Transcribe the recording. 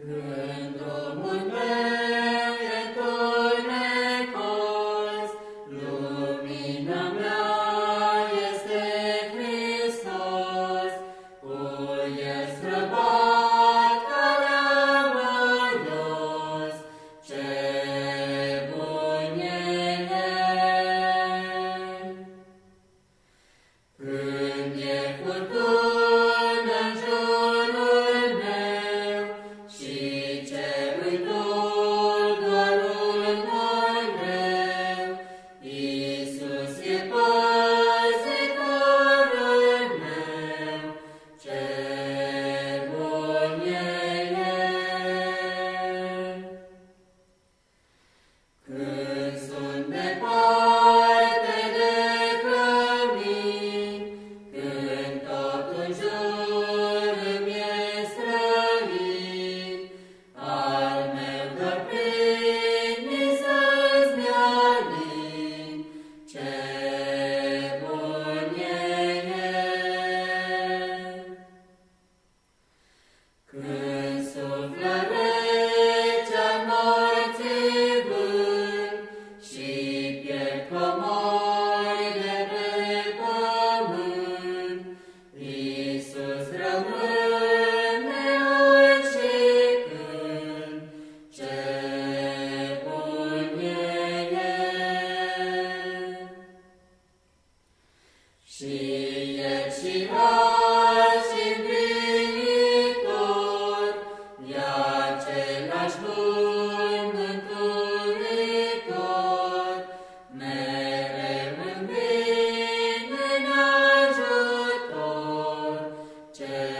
Când și Când suflă rece morții vânt și pierd comorile pe pământ, Iisus rămâne ori și când ce bun e Și e și rău, Jai